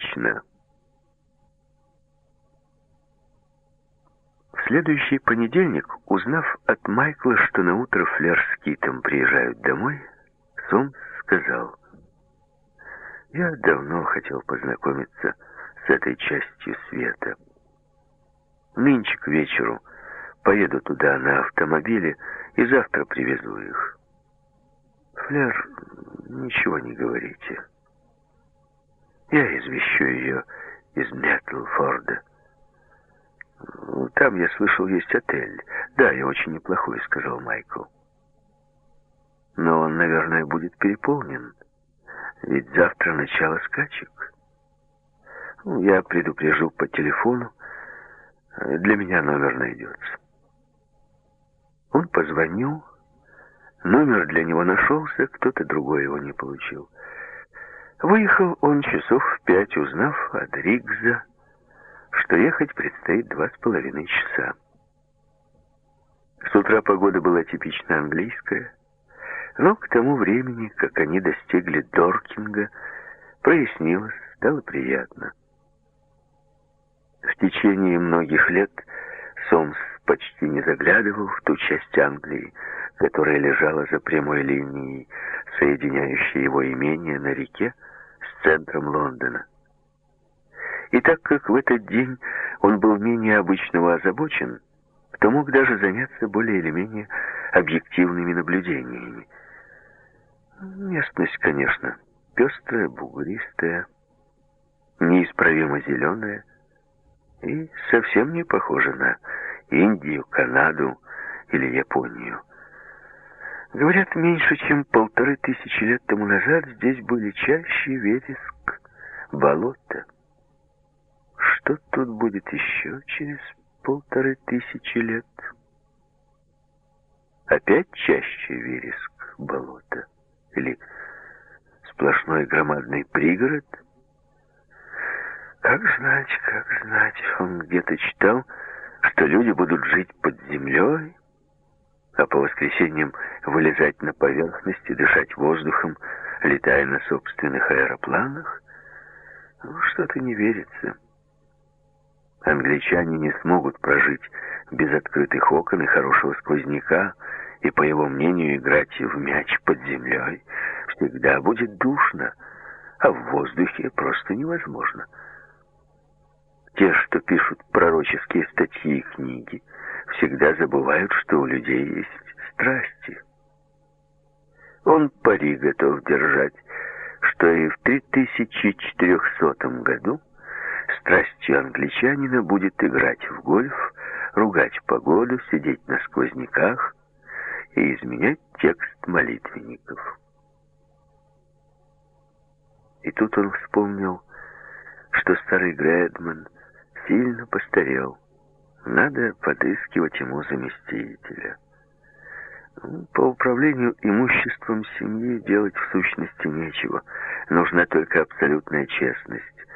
точно. В следующий понедельник, узнав от Майкла, что на утро Флер с Китом приезжают домой, Сомс сказал, «Я давно хотел познакомиться с этой частью света. Нынче к вечеру поеду туда на автомобиле и завтра привезу их. Флер, ничего не говорите. Я извещу ее из Меттлфорда. Там, я слышал, есть отель. Да, и очень неплохой, сказал Майкл. Но он, наверное, будет переполнен. Ведь завтра начало скачек. Ну, я предупрежу по телефону. Для меня номер найдется. Он позвонил. Номер для него нашелся, кто-то другой его не получил. Выехал он часов в пять, узнав от Ригза, что ехать предстоит два с половиной часа. С утра погода была типично английская, но к тому времени, как они достигли Доркинга, прояснилось, стало приятно. В течение многих лет Сомс почти не заглядывал в ту часть Англии, которая лежала за прямой линией, соединяющей его имение на реке с центром Лондона. И так как в этот день он был менее обычного озабочен, то мог даже заняться более или менее объективными наблюдениями. Местность, конечно, пестрая, бугристая, неисправимо зеленая и совсем не похожа на Индию, Канаду или Японию. Говорят, меньше чем полторы тысячи лет тому назад здесь были чаще вереск, болото. Что тут будет еще через полторы тысячи лет? Опять чаще вереск, болото? Или сплошной громадный пригород? Как знать, как знать, он где-то читал, что люди будут жить под землей, а по воскресеньям вылезать на поверхность и дышать воздухом, летая на собственных аэропланах? Ну, что-то не верится. Англичане не смогут прожить без открытых окон и хорошего сквозняка, и, по его мнению, играть в мяч под землей всегда будет душно, а в воздухе просто невозможно. Те, что пишут пророческие статьи и книги, всегда забывают, что у людей есть страсти. Он пари готов держать, что и в 3400 году страстью англичанина будет играть в гольф, ругать погоду, сидеть на сквозняках и изменять текст молитвенников. И тут он вспомнил, что старый Грэдман сильно постарел. Надо подыскивать ему заместителя. По управлению имуществом семьи делать в сущности нечего. Нужна только абсолютная честность.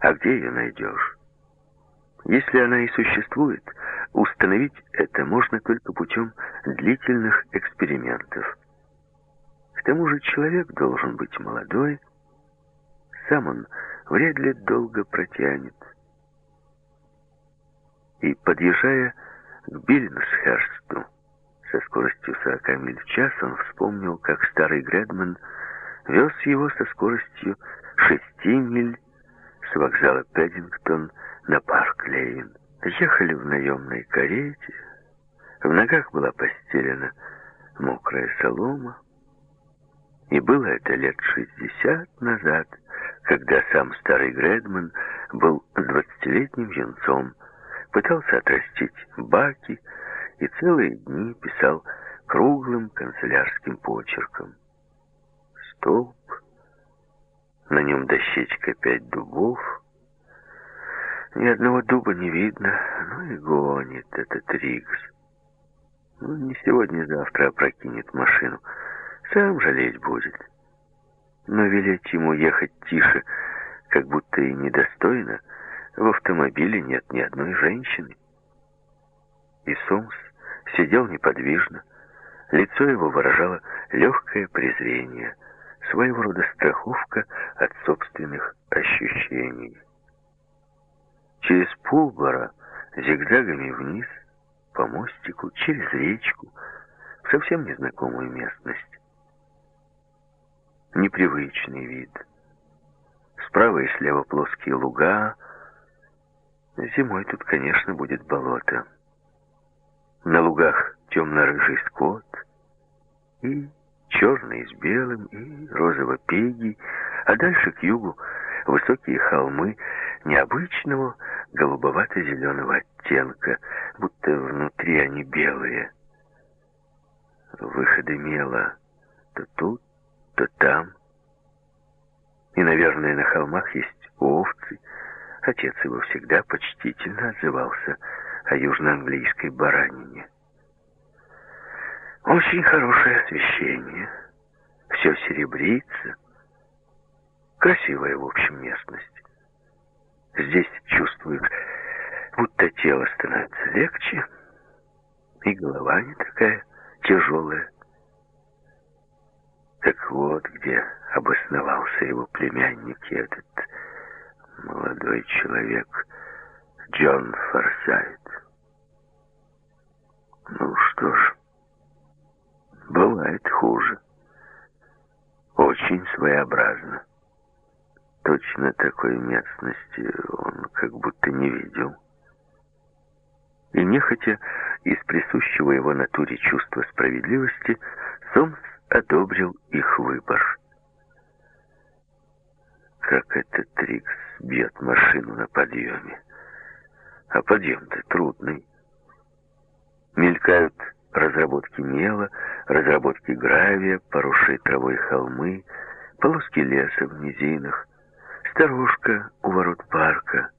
А где ее найдешь? Если она и существует, установить это можно только путем длительных экспериментов. К тому же человек должен быть молодой, сам он вряд ли долго протянет. И, подъезжая к Биллинсхерсту со скоростью 40 миль в час, он вспомнил, как старый Гредман вез его со скоростью 6 миль с вокзала Пэддингтон на парк Лейн. Ехали в наемной карете, в ногах была постелена мокрая солома, и было это лет шестьдесят назад, когда сам старый Гредман был двадцатилетним юнцом, пытался отрастить баки и целые дни писал круглым канцелярским почерком. Столб, на нем дощечка пять дубов, ни одного дуба не видно, ну и гонит этот Ригс. Ну, не сегодня-завтра опрокинет машину, сам жалеть будет. Но велеть ему ехать тише, как будто и недостойно, в автомобиле нет ни одной женщины. И Сомс сидел неподвижно, лицо его выражало легкое презрение, своего рода страховка от собственных ощущений. через Пулбора, зигзагами вниз, по мостику, через речку, в совсем незнакомую местность. Непривычный вид. Справа и слева плоские луга. Зимой тут, конечно, будет болото. На лугах темно-рыжий скот и черный с белым, и розово-пегий, а дальше к югу высокие холмы необычного голубовато-зеленого оттенка, будто внутри они белые. Выходы мела то тут, то там. И, наверное, на холмах есть овцы. Отец его всегда почтительно отзывался о южноанглийской баранине. Очень хорошее освещение. Все серебрится. Красивая, в общем, местность. Здесь чувствуешь, будто тело становится легче, и голова не такая тяжелая. Так вот, где обосновался его племянник этот молодой человек Джон Форсайт. Ну что ж, бывает хуже. Очень своеобразно. Точно такой местности он как будто не видел. И нехотя из присущего его натуре чувства справедливости Сомс одобрил их выбор. Как этот Трикс бьет машину на подъеме. А подъем-то трудный. Мелькают разработки мела, разработки гравия, поросшие травой холмы, полоски леса в низинах, сторожка у ворот парка,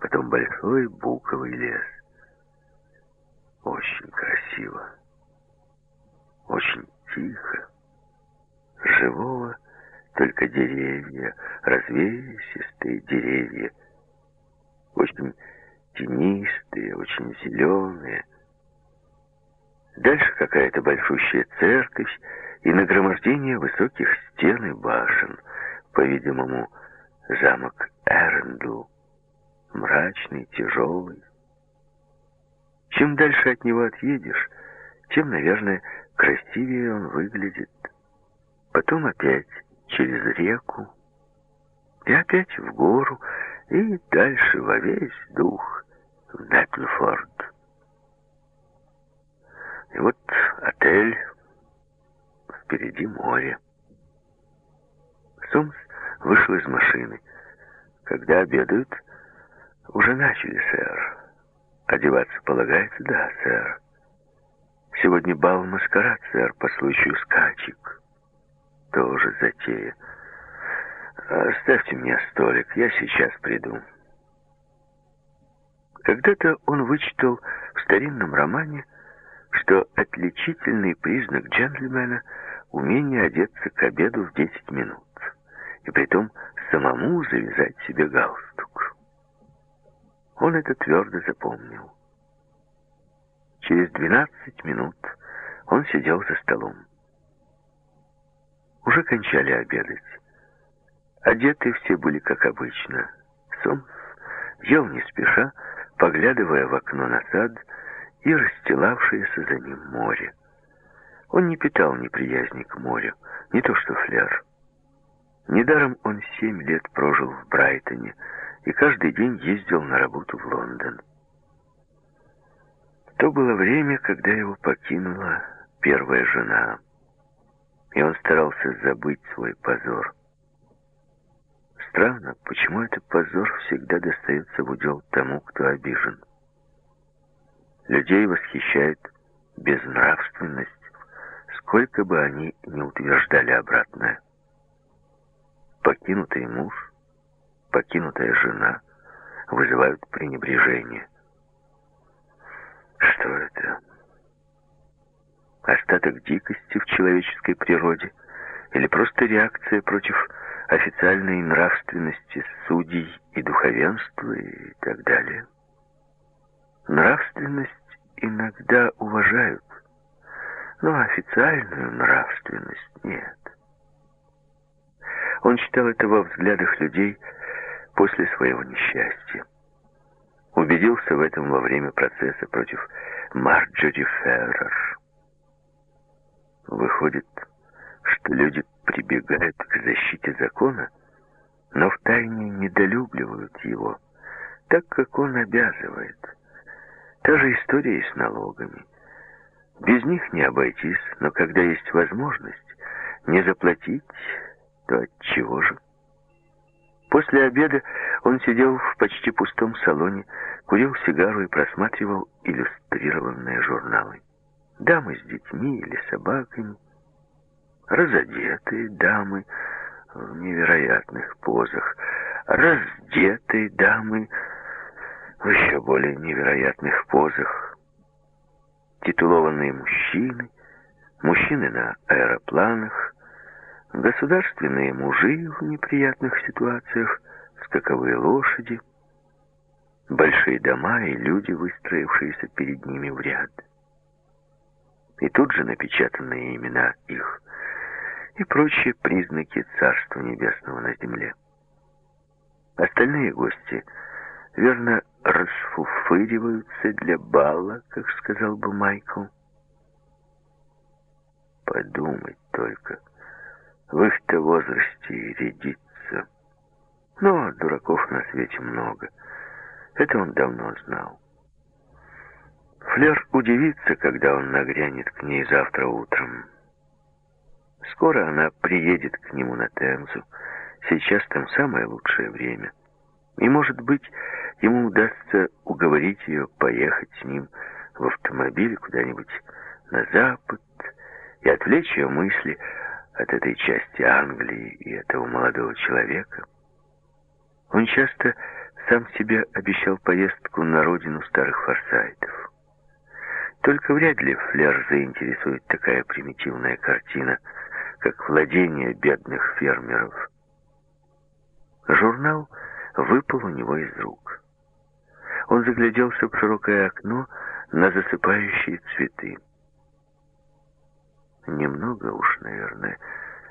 потом большой буковый лес. Очень красиво, очень тихо, живого только деревья, развесистые деревья, очень тенистые, очень зеленые. Дальше какая-то большущая церковь и нагромождение высоких стен и башен, по-видимому, замок Эрендл, мрачный, тяжелый. Чем дальше от него отъедешь, тем, наверное, красивее он выглядит. Потом опять через реку, и опять в гору, и дальше во весь дух в Нетлфорд. И вот отель, впереди море. Сомс вышел из машины. Когда обедают, уже начали, сэр. Одеваться полагается? Да, сэр. Сегодня бал-маскарад, сэр, по случаю скачек. Тоже затея. Оставьте мне столик, я сейчас приду. Когда-то он вычитал в старинном романе, что отличительный признак джентльмена — умение одеться к обеду в 10 минут, и притом самому завязать себе галстук. Он это твердо запомнил. Через 12 минут он сидел за столом. Уже кончали обедать. Одеты все были как обычно. Сомс ел не спеша, поглядывая в окно на сад и расстилавшееся за ним море. Он не питал неприязни к морю, не то что Флер. Недаром он семь лет прожил в Брайтоне и каждый день ездил на работу в Лондон. То было время, когда его покинула первая жена — и он старался забыть свой позор. Странно, почему этот позор всегда достается в удел тому, кто обижен. Людей восхищает безнравственность, сколько бы они ни утверждали обратное. Покинутый муж, покинутая жена вызывают пренебрежение. Что это? Остаток дикости в человеческой природе или просто реакция против официальной нравственности судей и духовенства и так далее. Нравственность иногда уважают, но официальную нравственность нет. Он читал это во взглядах людей после своего несчастья. убедился в этом во время процесса против Марджори Феррер. Выходит, что люди прибегают к защите закона, но втайне недолюбливают его, так как он обязывает. Та же история и с налогами. Без них не обойтись, но когда есть возможность не заплатить, то от чего же? После обеда он сидел в почти пустом салоне, курил сигару и просматривал иллюстрированные журналы. Дамы с детьми или собаками, разодетые дамы в невероятных позах, раздетые дамы в еще более невероятных позах, титулованные мужчины, мужчины на аэропланах, государственные мужи в неприятных ситуациях, скаковые лошади, большие дома и люди, выстроившиеся перед ними в ряд. И тут же напечатанные имена их и прочие признаки Царства Небесного на земле. Остальные гости, верно, расфуфыриваются для бала, как сказал бы Майкл. Подумать только, в их-то возрасте рядиться. Но дураков на свете много. Это он давно знал. Флер удивится, когда он нагрянет к ней завтра утром. Скоро она приедет к нему на Темзу. Сейчас там самое лучшее время. И, может быть, ему удастся уговорить ее поехать с ним в автомобиле куда-нибудь на запад и отвлечь ее мысли от этой части Англии и этого молодого человека. Он часто сам себе обещал поездку на родину старых форсайтов. Только вряд ли Флер заинтересует такая примитивная картина, как владение бедных фермеров. Журнал выпал у него из рук. Он загляделся в широкое окно на засыпающие цветы. Немного уж, наверное,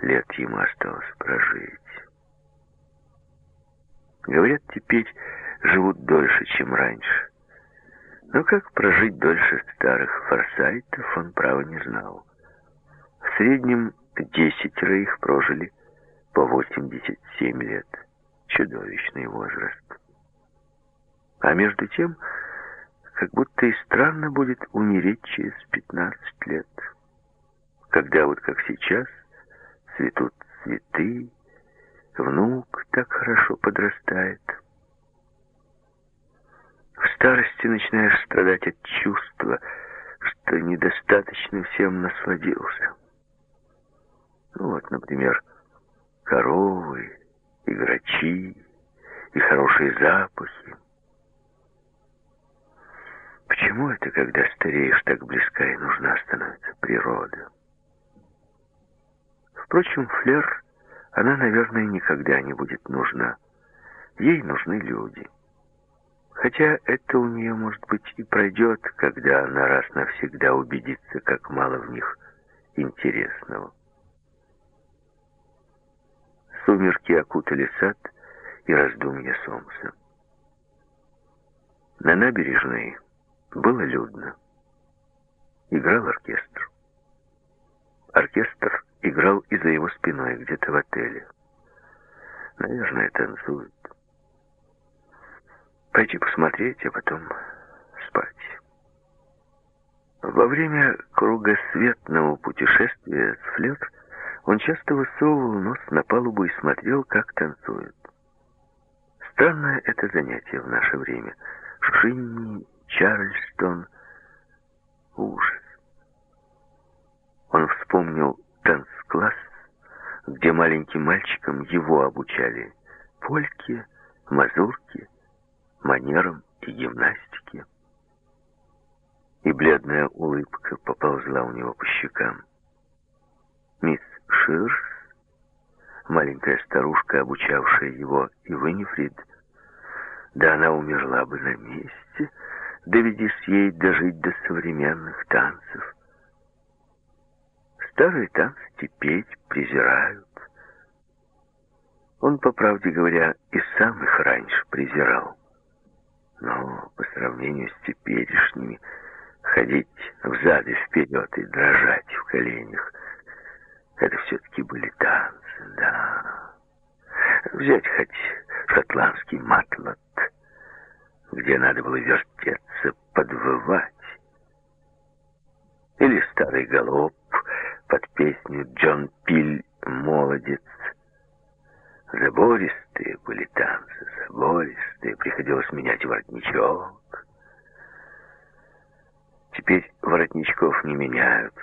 лет ему осталось прожить. Говорят, теперь живут дольше, чем раньше. Но как прожить дольше старых форсайтов, он, право, не знал. В среднем десятеро их прожили по 87 лет. Чудовищный возраст. А между тем, как будто и странно будет умереть через 15 лет когда вот как сейчас цветут цветы, внук так хорошо подрастает. В старости начинаешь страдать от чувства, что недостаточно всем насладился. Ну вот, например, коровы, и грачи, и хорошие запахи. Почему это, когда стареешь, так близка и нужна становится природа? Впрочем, Флер, она, наверное, никогда не будет нужна. Ей нужны люди. Хотя это у нее, может быть, и пройдет, когда она раз навсегда убедится, как мало в них интересного. Сумерки окутали сад и раздумья солнца. На набережной было людно. Играл оркестр. Оркестр играл и за его спиной, где-то в отеле. Наверное, танцует. Пойти посмотреть, а потом спать. Во время кругосветного путешествия с Флер он часто высовывал нос на палубу и смотрел, как танцуют. Странное это занятие в наше время. Шинни, Чарльстон, ужас. Он вспомнил танцкласс, где маленьким мальчикам его обучали польке, мазурке, манерам и гимнастике. И бледная улыбка поползла у него по щекам. Мисс Ширс, маленькая старушка, обучавшая его и Винифрид, да она умерла бы на месте, доведись ей дожить до современных танцев. Старые танцы теперь презирают. Он, по правде говоря, и сам их раньше презирал. Но по сравнению с теперешними, ходить взад и вперед и дрожать в коленях, это все-таки были танцы, да. Взять хоть шотландский матлот, где надо было вертеться, подвывать. Или старый галоп под песню «Джон Пиль, молодец». Забористые были танцы, забористые, приходилось менять воротничок. Теперь воротничков не меняют,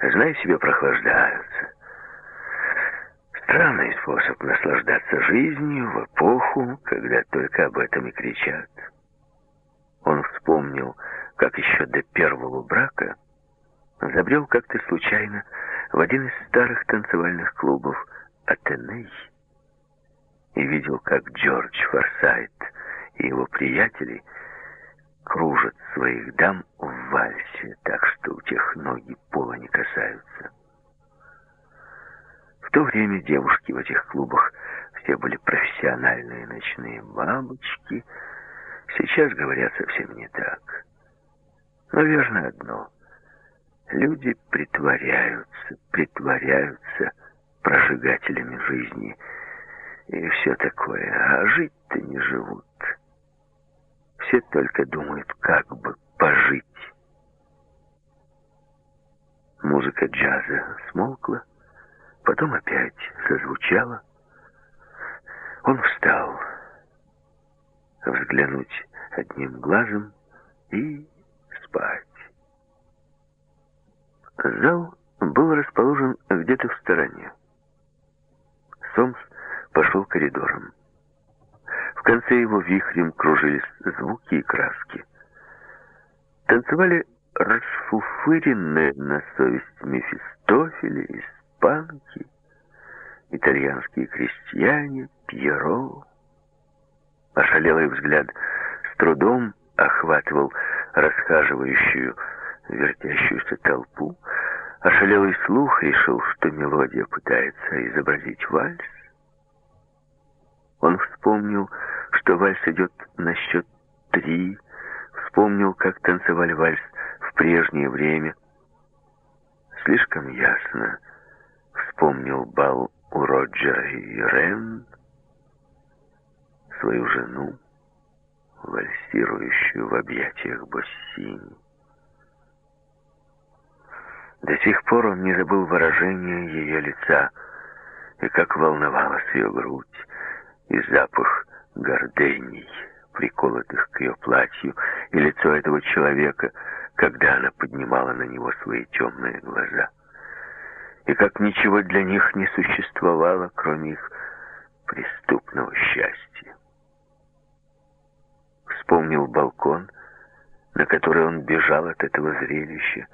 знай себе, прохлаждаются. Странный способ наслаждаться жизнью в эпоху, когда только об этом и кричат. Он вспомнил, как еще до первого брака забрел как-то случайно в один из старых танцевальных клубов Атеней и видел, как Джордж Форсайт и его приятели кружат своих дам в вальсе, так что у тех ноги пола не касаются. В то время девушки в этих клубах все были профессиональные ночные бабочки. Сейчас говорят совсем не так. Но верно одно. Люди притворяются, притворяются прожигателями жизни и все такое, а жить-то не живут. Все только думают, как бы пожить. Музыка джаза смолкла, Потом опять зазвучало. Он встал, взглянуть одним глазом и спать. Зал был расположен где-то в стороне. Сомс пошел коридором. В конце его вихрем кружились звуки и краски. Танцевали расфуфыренные на совесть Мефистофели испанки, итальянские крестьяне, Пьеро. Ошалелый взгляд с трудом охватывал расхаживающую, вертящуюся толпу. Ошалелый слух решил, что мелодия пытается изобразить вальс. Он вспомнил, что вальс идет на счет три, вспомнил, как танцевали вальс в прежнее время. Слишком ясно, вспомнил бал у Роджера и Рен, свою жену, вальсирующую в объятиях Боссини. До сих пор он не забыл выражения ее лица и как волновалась ее грудь и запах гордений, приколотых к ее платью, и лицо этого человека, когда она поднимала на него свои темные глаза и как ничего для них не существовало, кроме их преступного счастья. Вспомнил балкон, на который он бежал от этого зрелища,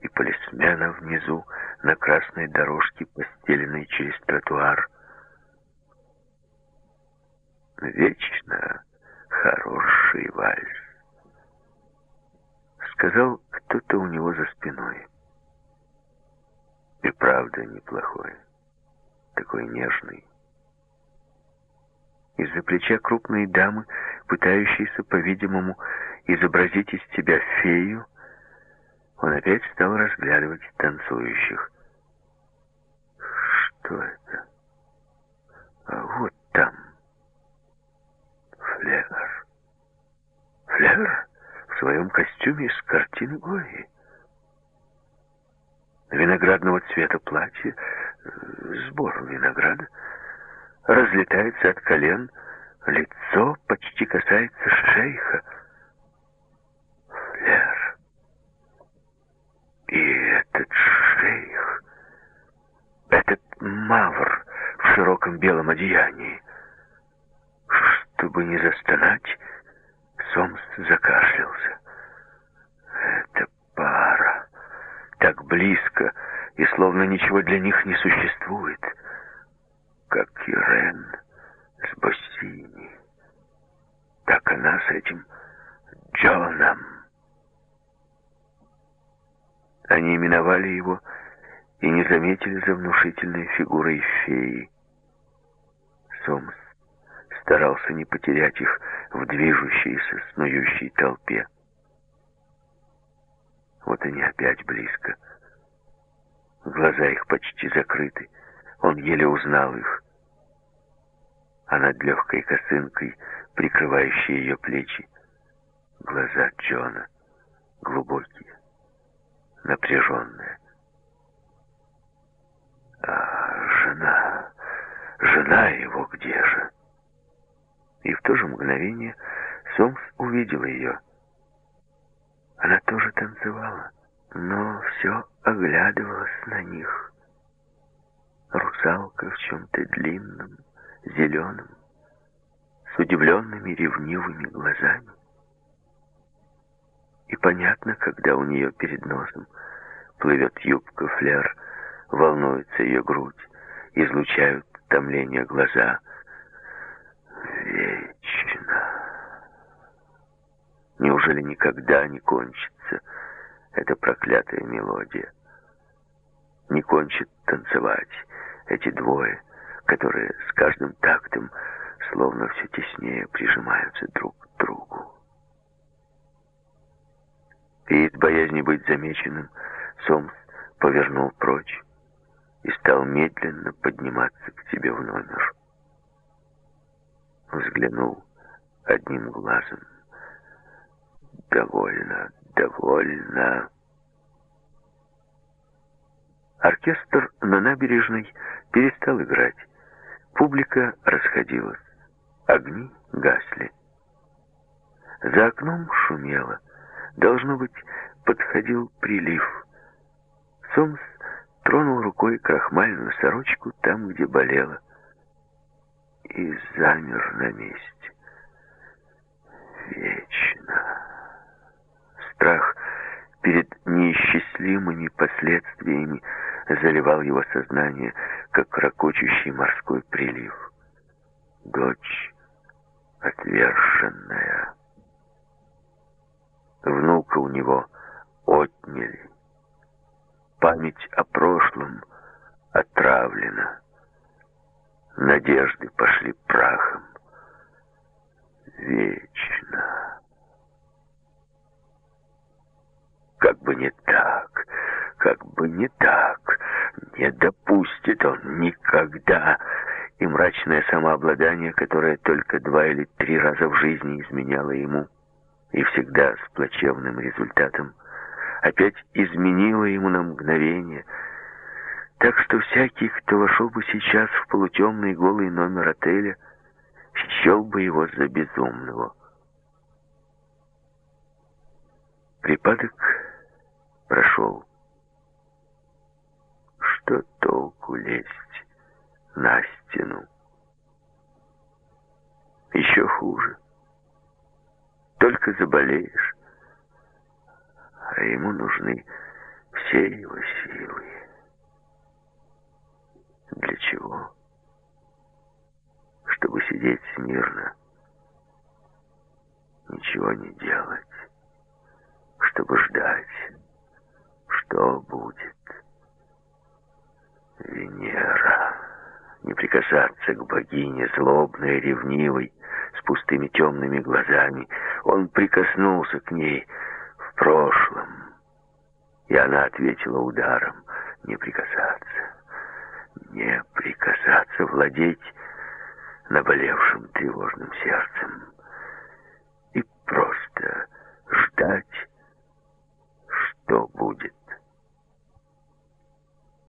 и полисмена внизу на красной дорожке, постеленной через тротуар. Вечно хороший вальс. Сказал кто-то у него за спиной. И правда неплохой. Такой нежный. Из-за плеча крупной дамы, пытающейся, по-видимому, изобразить из тебя фею, он опять стал разглядывать танцующих. Что это? А вот там. Флер. Флер в своем костюме из картины Гои виноградного цвета платье, сбор винограда, разлетается от колен, лицо почти касается шейха. Флер. И этот шейх, этот мавр в широком белом одеянии. Чтобы не застонать, Сомс закашлялся. Это пара так близко, и словно ничего для них не существует, как Ирен с Боссини. Так она с этим Джоном. Они именовали его и не заметили за внушительной фигурой феи. Сомс старался не потерять их в движущейся, снующей толпе. Вот они опять близко. Глаза их почти закрыты. Он еле узнал их. А над легкой косынкой, прикрывающей ее плечи, глаза Джона, глубокие, напряженные. А жена, жена его где то же мгновение Сомс увидел ее. Она тоже танцевала, но все оглядывалась на них. Русалка в чем-то длинном, зеленом, с удивленными ревнивыми глазами. И понятно, когда у нее перед носом плывет юбка-фляр, волнуется ее грудь, излучают томление глаза. Вечно. Неужели никогда не кончится эта проклятая мелодия? Не кончит танцевать эти двое, которые с каждым тактом словно все теснее прижимаются друг к другу. И из боязни быть замеченным Сомс повернул прочь и стал медленно подниматься к себе в номер. Взглянул одним глазом. «Довольно, довольно». Оркестр на набережной перестал играть. Публика расходилась. Огни гасли. За окном шумело. Должно быть, подходил прилив. Сомс тронул рукой крахмальную сорочку там, где болела, и замер на месте. Вечно. Страх перед неисчислимыми последствиями заливал его сознание, как ракочущий морской прилив. Дочь отверженная. Внука у него отняли. Память о прошлом отравлена. Надежды пошли прахом. Вечно. Как бы не так, как бы не так, не допустит он никогда. И мрачное самообладание, которое только два или три раза в жизни изменяло ему, и всегда с плачевным результатом, опять изменило ему на мгновение. Так что всякий, кто вошел бы сейчас в полутемный голый номер отеля, счел бы его за безумного. Припадок прошел. Что толку лезть на стену? Еще хуже. Только заболеешь, а ему нужны все его силы. Для чего? Чтобы сидеть смирно, ничего не делать, чтобы ждать, что будет? Венера. Не прикасаться к богине, злобной, ревнивой, с пустыми темными глазами. Он прикоснулся к ней в прошлом. И она ответила ударом. Не прикасаться. Не прикасаться, владеть наболевшим тревожным сердцем. И просто ждать, что будет.